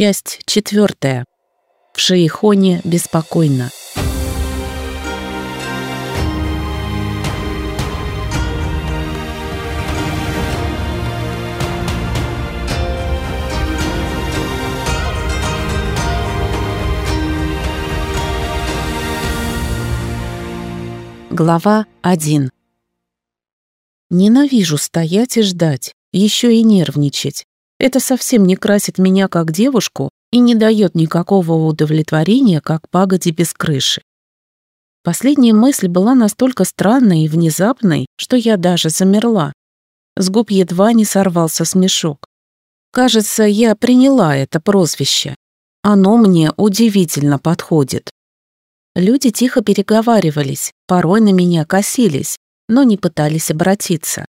Часть четвертая. В Шейхоне беспокойно. Глава 1. Ненавижу стоять и ждать, еще и нервничать. Это совсем не красит меня как девушку и не дает никакого удовлетворения, как пагоди без крыши. Последняя мысль была настолько странной и внезапной, что я даже замерла. С губ едва не сорвался смешок. Кажется, я приняла это прозвище. Оно мне удивительно подходит. Люди тихо переговаривались, порой на меня косились, но не пытались обратиться.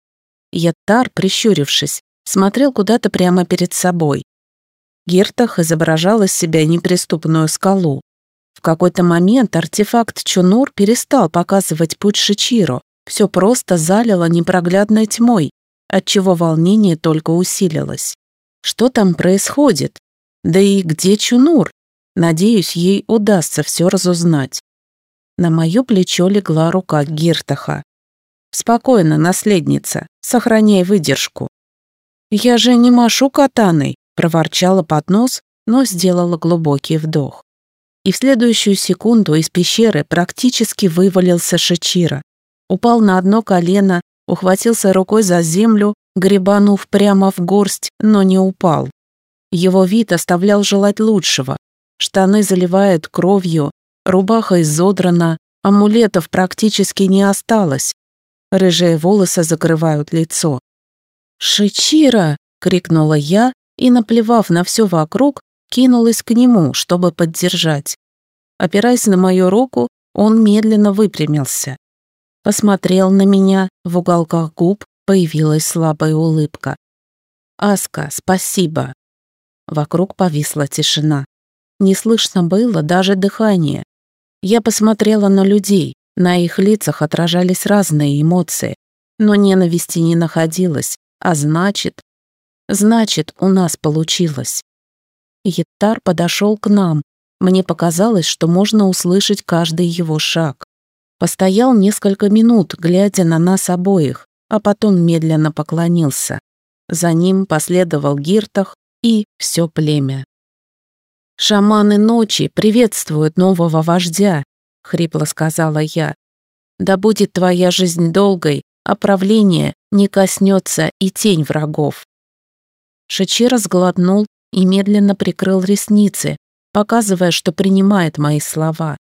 Яттар, прищурившись, смотрел куда-то прямо перед собой. Гертах изображал из себя неприступную скалу. В какой-то момент артефакт Чунур перестал показывать путь Шичиро, все просто залило непроглядной тьмой, отчего волнение только усилилось. Что там происходит? Да и где Чунур? Надеюсь, ей удастся все разузнать. На мое плечо легла рука Гиртаха. «Спокойно, наследница, сохраняй выдержку. «Я же не машу катаной», — проворчала под нос, но сделала глубокий вдох. И в следующую секунду из пещеры практически вывалился Шичира. Упал на одно колено, ухватился рукой за землю, гребанув прямо в горсть, но не упал. Его вид оставлял желать лучшего. Штаны заливают кровью, рубаха изодрана, амулетов практически не осталось. Рыжие волосы закрывают лицо. «Шичира!» — крикнула я и, наплевав на все вокруг, кинулась к нему, чтобы поддержать. Опираясь на мою руку, он медленно выпрямился. Посмотрел на меня, в уголках губ появилась слабая улыбка. «Аска, спасибо!» Вокруг повисла тишина. Не слышно было даже дыхания. Я посмотрела на людей, на их лицах отражались разные эмоции, но ненависти не находилось, а значит... Значит, у нас получилось. Еттар подошел к нам. Мне показалось, что можно услышать каждый его шаг. Постоял несколько минут, глядя на нас обоих, а потом медленно поклонился. За ним последовал Гиртах и все племя. «Шаманы ночи приветствуют нового вождя», — хрипло сказала я. «Да будет твоя жизнь долгой, а правление не коснется и тень врагов. Шичира сглотнул и медленно прикрыл ресницы, показывая, что принимает мои слова.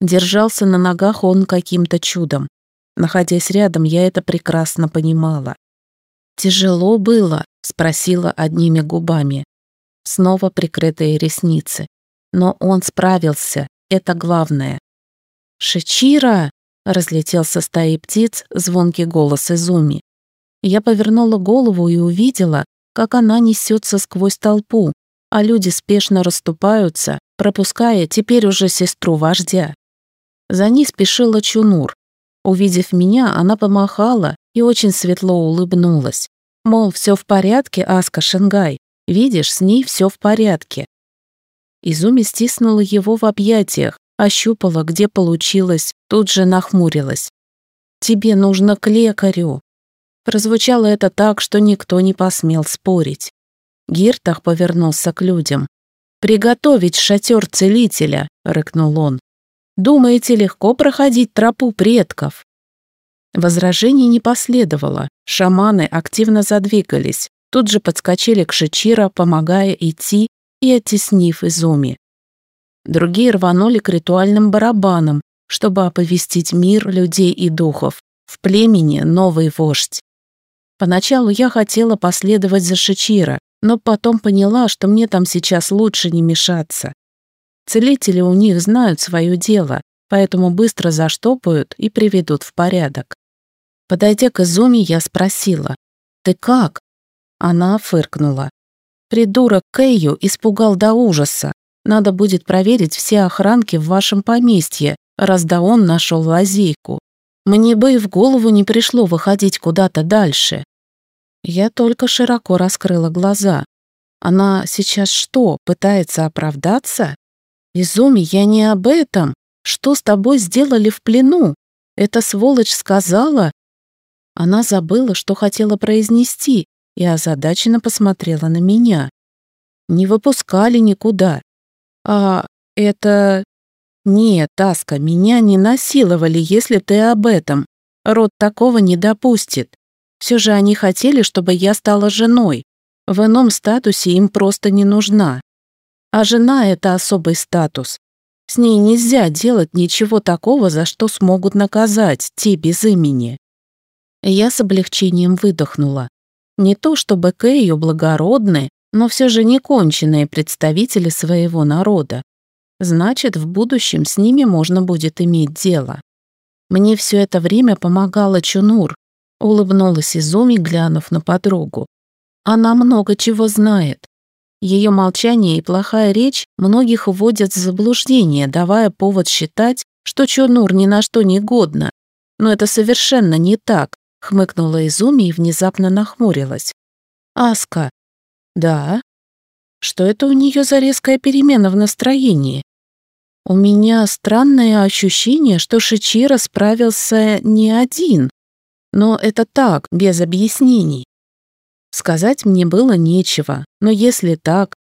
Держался на ногах он каким-то чудом. Находясь рядом, я это прекрасно понимала. «Тяжело было?» — спросила одними губами. Снова прикрытые ресницы. Но он справился, это главное. «Шичира!» Разлетелся стаи птиц звонкий голос Изуми. Я повернула голову и увидела, как она несется сквозь толпу, а люди спешно расступаются, пропуская теперь уже сестру вождя. За ней спешила Чунур. Увидев меня, она помахала и очень светло улыбнулась. Мол, все в порядке, Аска Шенгай. Видишь, с ней все в порядке. Изуми стиснула его в объятиях, ощупала, где получилось, тут же нахмурилась. «Тебе нужно к лекарю». Прозвучало это так, что никто не посмел спорить. Гиртах повернулся к людям. «Приготовить шатер целителя», — рыкнул он. «Думаете, легко проходить тропу предков?» Возражений не последовало. Шаманы активно задвигались, тут же подскочили к Шичира, помогая идти и оттеснив Изуми. Другие рванули к ритуальным барабанам, чтобы оповестить мир людей и духов. В племени новый вождь. Поначалу я хотела последовать за Шичира, но потом поняла, что мне там сейчас лучше не мешаться. Целители у них знают свое дело, поэтому быстро заштопают и приведут в порядок. Подойдя к Изуми, я спросила, «Ты как?» Она фыркнула. Придурок Кэйю испугал до ужаса. Надо будет проверить все охранки в вашем поместье, раз да он нашел лазейку. Мне бы и в голову не пришло выходить куда-то дальше. Я только широко раскрыла глаза. Она сейчас что, пытается оправдаться? Изуми, я не об этом. Что с тобой сделали в плену? Эта сволочь сказала... Она забыла, что хотела произнести, и озадаченно посмотрела на меня. Не выпускали никуда. А это... Нет, Таска, меня не насиловали, если ты об этом. Род такого не допустит. Все же они хотели, чтобы я стала женой. В ином статусе им просто не нужна. А жена — это особый статус. С ней нельзя делать ничего такого, за что смогут наказать те без имени. Я с облегчением выдохнула. Не то чтобы Кэйю благородны, но все же не конченые представители своего народа. Значит, в будущем с ними можно будет иметь дело. Мне все это время помогала Чунур, улыбнулась Изуми, глянув на подругу. Она много чего знает. Ее молчание и плохая речь многих вводят в заблуждение, давая повод считать, что Чунур ни на что не годна. Но это совершенно не так, хмыкнула Изуми и внезапно нахмурилась. Аска. Да. Что это у нее за резкая перемена в настроении? У меня странное ощущение, что Шичира справился не один. Но это так, без объяснений. Сказать мне было нечего, но если так...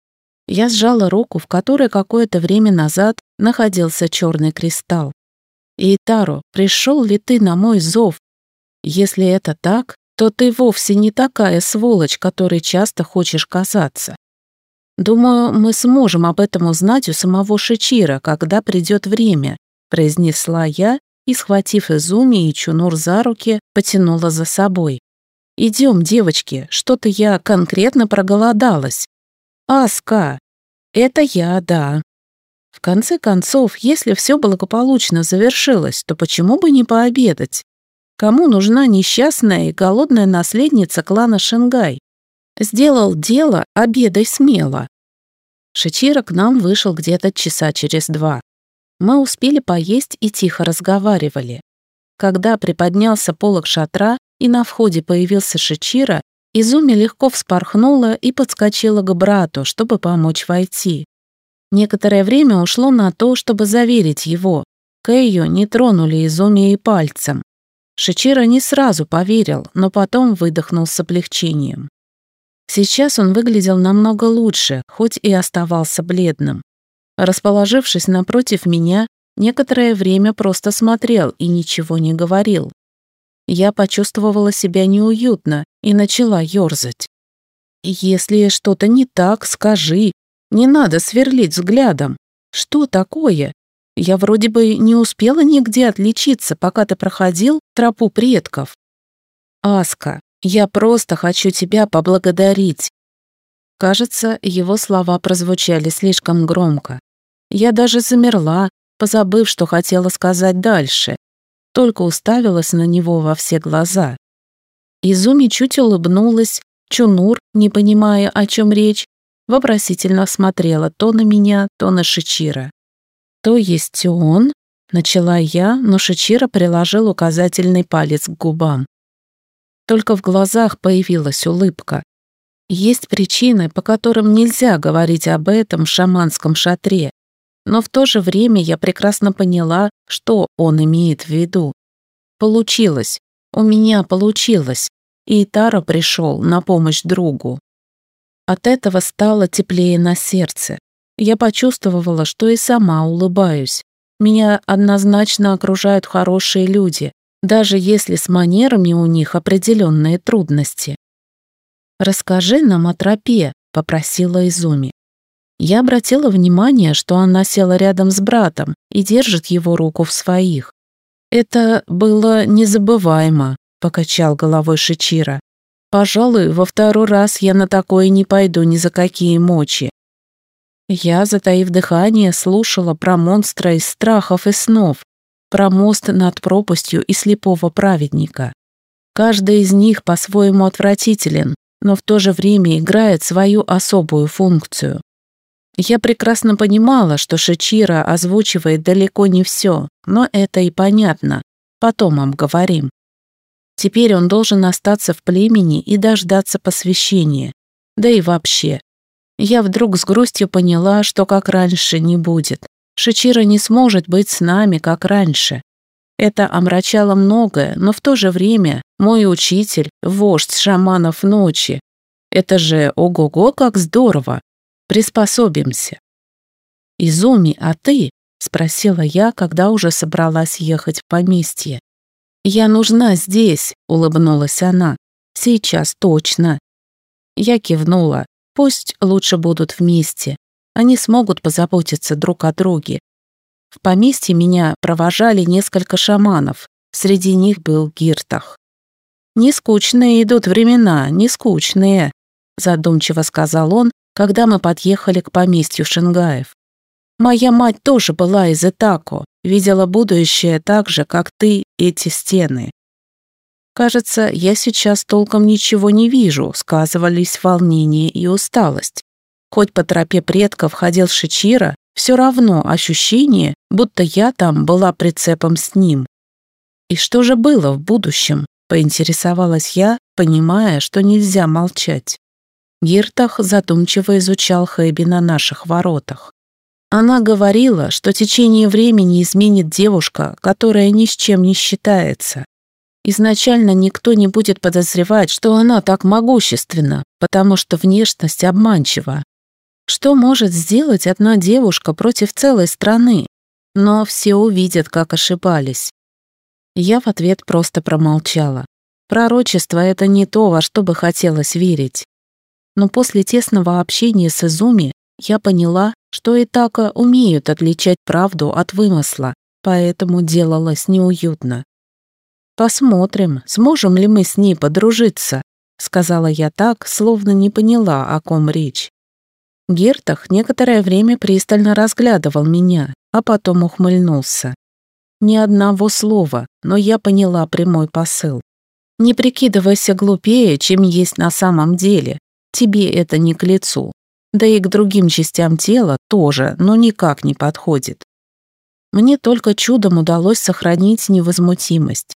Я сжала руку, в которой какое-то время назад находился черный кристалл. «Итаро, пришел ли ты на мой зов? Если это так, то ты вовсе не такая сволочь, которой часто хочешь казаться. Думаю, мы сможем об этом узнать у самого Шичира, когда придет время», произнесла я и, схватив Изуми и Чунур за руки, потянула за собой. «Идем, девочки, что-то я конкретно проголодалась». «Аска!» «Это я, да». В конце концов, если все благополучно завершилось, то почему бы не пообедать? Кому нужна несчастная и голодная наследница клана Шенгай? Сделал дело, обедай смело. Шичира к нам вышел где-то часа через два. Мы успели поесть и тихо разговаривали. Когда приподнялся полог шатра и на входе появился Шичира, Изуми легко вспорхнула и подскочила к брату, чтобы помочь войти. Некоторое время ушло на то, чтобы заверить его. Кэйю не тронули Изуми и пальцем. Шичира не сразу поверил, но потом выдохнул с облегчением. Сейчас он выглядел намного лучше, хоть и оставался бледным. Расположившись напротив меня, некоторое время просто смотрел и ничего не говорил. Я почувствовала себя неуютно и начала ёрзать. «Если что-то не так, скажи. Не надо сверлить взглядом. Что такое? Я вроде бы не успела нигде отличиться, пока ты проходил тропу предков». «Аска, я просто хочу тебя поблагодарить». Кажется, его слова прозвучали слишком громко. Я даже замерла, позабыв, что хотела сказать дальше. Только уставилась на него во все глаза. Изуми чуть улыбнулась, Чунур, не понимая, о чем речь, вопросительно смотрела то на меня, то на Шичира. «То есть он?» — начала я, но Шичира приложил указательный палец к губам. Только в глазах появилась улыбка. Есть причины, по которым нельзя говорить об этом в шаманском шатре, но в то же время я прекрасно поняла, что он имеет в виду. Получилось. У меня получилось. И Тара пришел на помощь другу. От этого стало теплее на сердце. Я почувствовала, что и сама улыбаюсь. Меня однозначно окружают хорошие люди, даже если с манерами у них определенные трудности. «Расскажи нам о тропе», — попросила Изуми. Я обратила внимание, что она села рядом с братом и держит его руку в своих. «Это было незабываемо», — покачал головой Шичира. «Пожалуй, во второй раз я на такое не пойду ни за какие мочи». Я, затаив дыхание, слушала про монстра из страхов и снов, про мост над пропастью и слепого праведника. Каждый из них по-своему отвратителен, но в то же время играет свою особую функцию. Я прекрасно понимала, что Шичира озвучивает далеко не все, но это и понятно. Потом обговорим. Теперь он должен остаться в племени и дождаться посвящения. Да и вообще. Я вдруг с грустью поняла, что как раньше не будет. Шичира не сможет быть с нами, как раньше. Это омрачало многое, но в то же время мой учитель, вождь шаманов ночи. Это же ого-го, как здорово. Приспособимся. «Изуми, а ты?» — спросила я, когда уже собралась ехать в поместье. «Я нужна здесь», — улыбнулась она. «Сейчас точно». Я кивнула. Пусть лучше будут вместе. Они смогут позаботиться друг о друге. В поместье меня провожали несколько шаманов. Среди них был Гиртах. «Не скучные идут времена, не скучные», задумчиво сказал он, когда мы подъехали к поместью Шингаев. «Моя мать тоже была из Итако, видела будущее так же, как ты, эти стены. Кажется, я сейчас толком ничего не вижу, сказывались волнение и усталость. Хоть по тропе предков ходил Шичира, все равно ощущение, будто я там была прицепом с ним. И что же было в будущем, поинтересовалась я, понимая, что нельзя молчать. Гиртах задумчиво изучал Хэби на наших воротах. Она говорила, что течение времени изменит девушка, которая ни с чем не считается, Изначально никто не будет подозревать, что она так могущественна, потому что внешность обманчива. Что может сделать одна девушка против целой страны? Но все увидят, как ошибались. Я в ответ просто промолчала. Пророчество — это не то, во что бы хотелось верить. Но после тесного общения с Изуми я поняла, что Итака умеют отличать правду от вымысла, поэтому делалось неуютно. «Посмотрим, сможем ли мы с ней подружиться», сказала я так, словно не поняла, о ком речь. Гертах некоторое время пристально разглядывал меня, а потом ухмыльнулся. Ни одного слова, но я поняла прямой посыл. «Не прикидывайся глупее, чем есть на самом деле. Тебе это не к лицу. Да и к другим частям тела тоже, но никак не подходит. Мне только чудом удалось сохранить невозмутимость.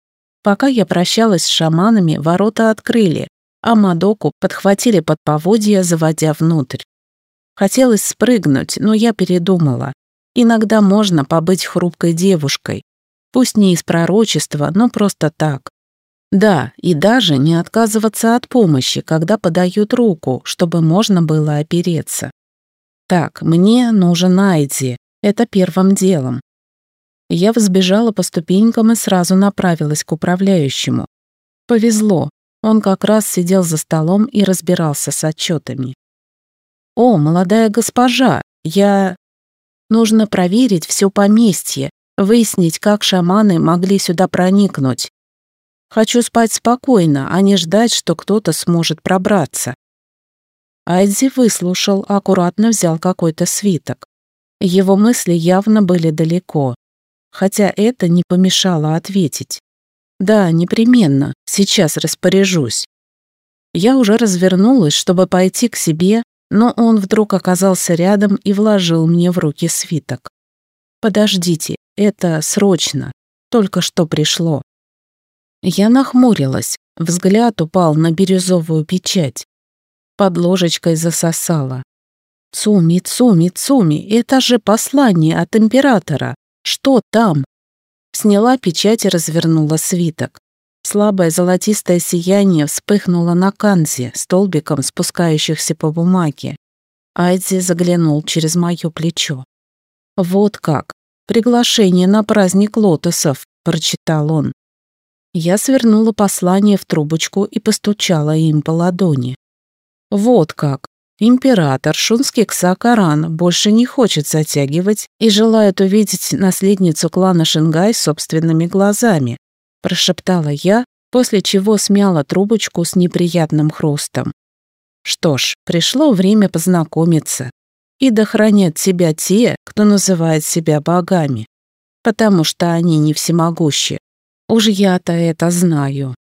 Пока я прощалась с шаманами, ворота открыли, а Мадоку подхватили под поводья, заводя внутрь. Хотелось спрыгнуть, но я передумала. Иногда можно побыть хрупкой девушкой. Пусть не из пророчества, но просто так. Да, и даже не отказываться от помощи, когда подают руку, чтобы можно было опереться. Так, мне нужен Айди. Это первым делом. Я взбежала по ступенькам и сразу направилась к управляющему. Повезло, он как раз сидел за столом и разбирался с отчетами. «О, молодая госпожа, я...» «Нужно проверить все поместье, выяснить, как шаманы могли сюда проникнуть. Хочу спать спокойно, а не ждать, что кто-то сможет пробраться». Айдзи выслушал, аккуратно взял какой-то свиток. Его мысли явно были далеко хотя это не помешало ответить. «Да, непременно, сейчас распоряжусь». Я уже развернулась, чтобы пойти к себе, но он вдруг оказался рядом и вложил мне в руки свиток. «Подождите, это срочно, только что пришло». Я нахмурилась, взгляд упал на бирюзовую печать. Под ложечкой засосала. «Цуми, Цуми, Цуми, это же послание от императора!» Что там? Сняла печать и развернула свиток. Слабое золотистое сияние вспыхнуло на канзе, столбиком спускающихся по бумаге. Айдзи заглянул через мое плечо. «Вот как! Приглашение на праздник лотосов!» – прочитал он. Я свернула послание в трубочку и постучала им по ладони. «Вот как! Император Шунский Ксакаран больше не хочет затягивать и желает увидеть наследницу клана Шингай собственными глазами, прошептала я, после чего смяла трубочку с неприятным хрустом. Что ж, пришло время познакомиться. И да хранят себя те, кто называет себя богами, потому что они не всемогущи. Уж я-то это знаю.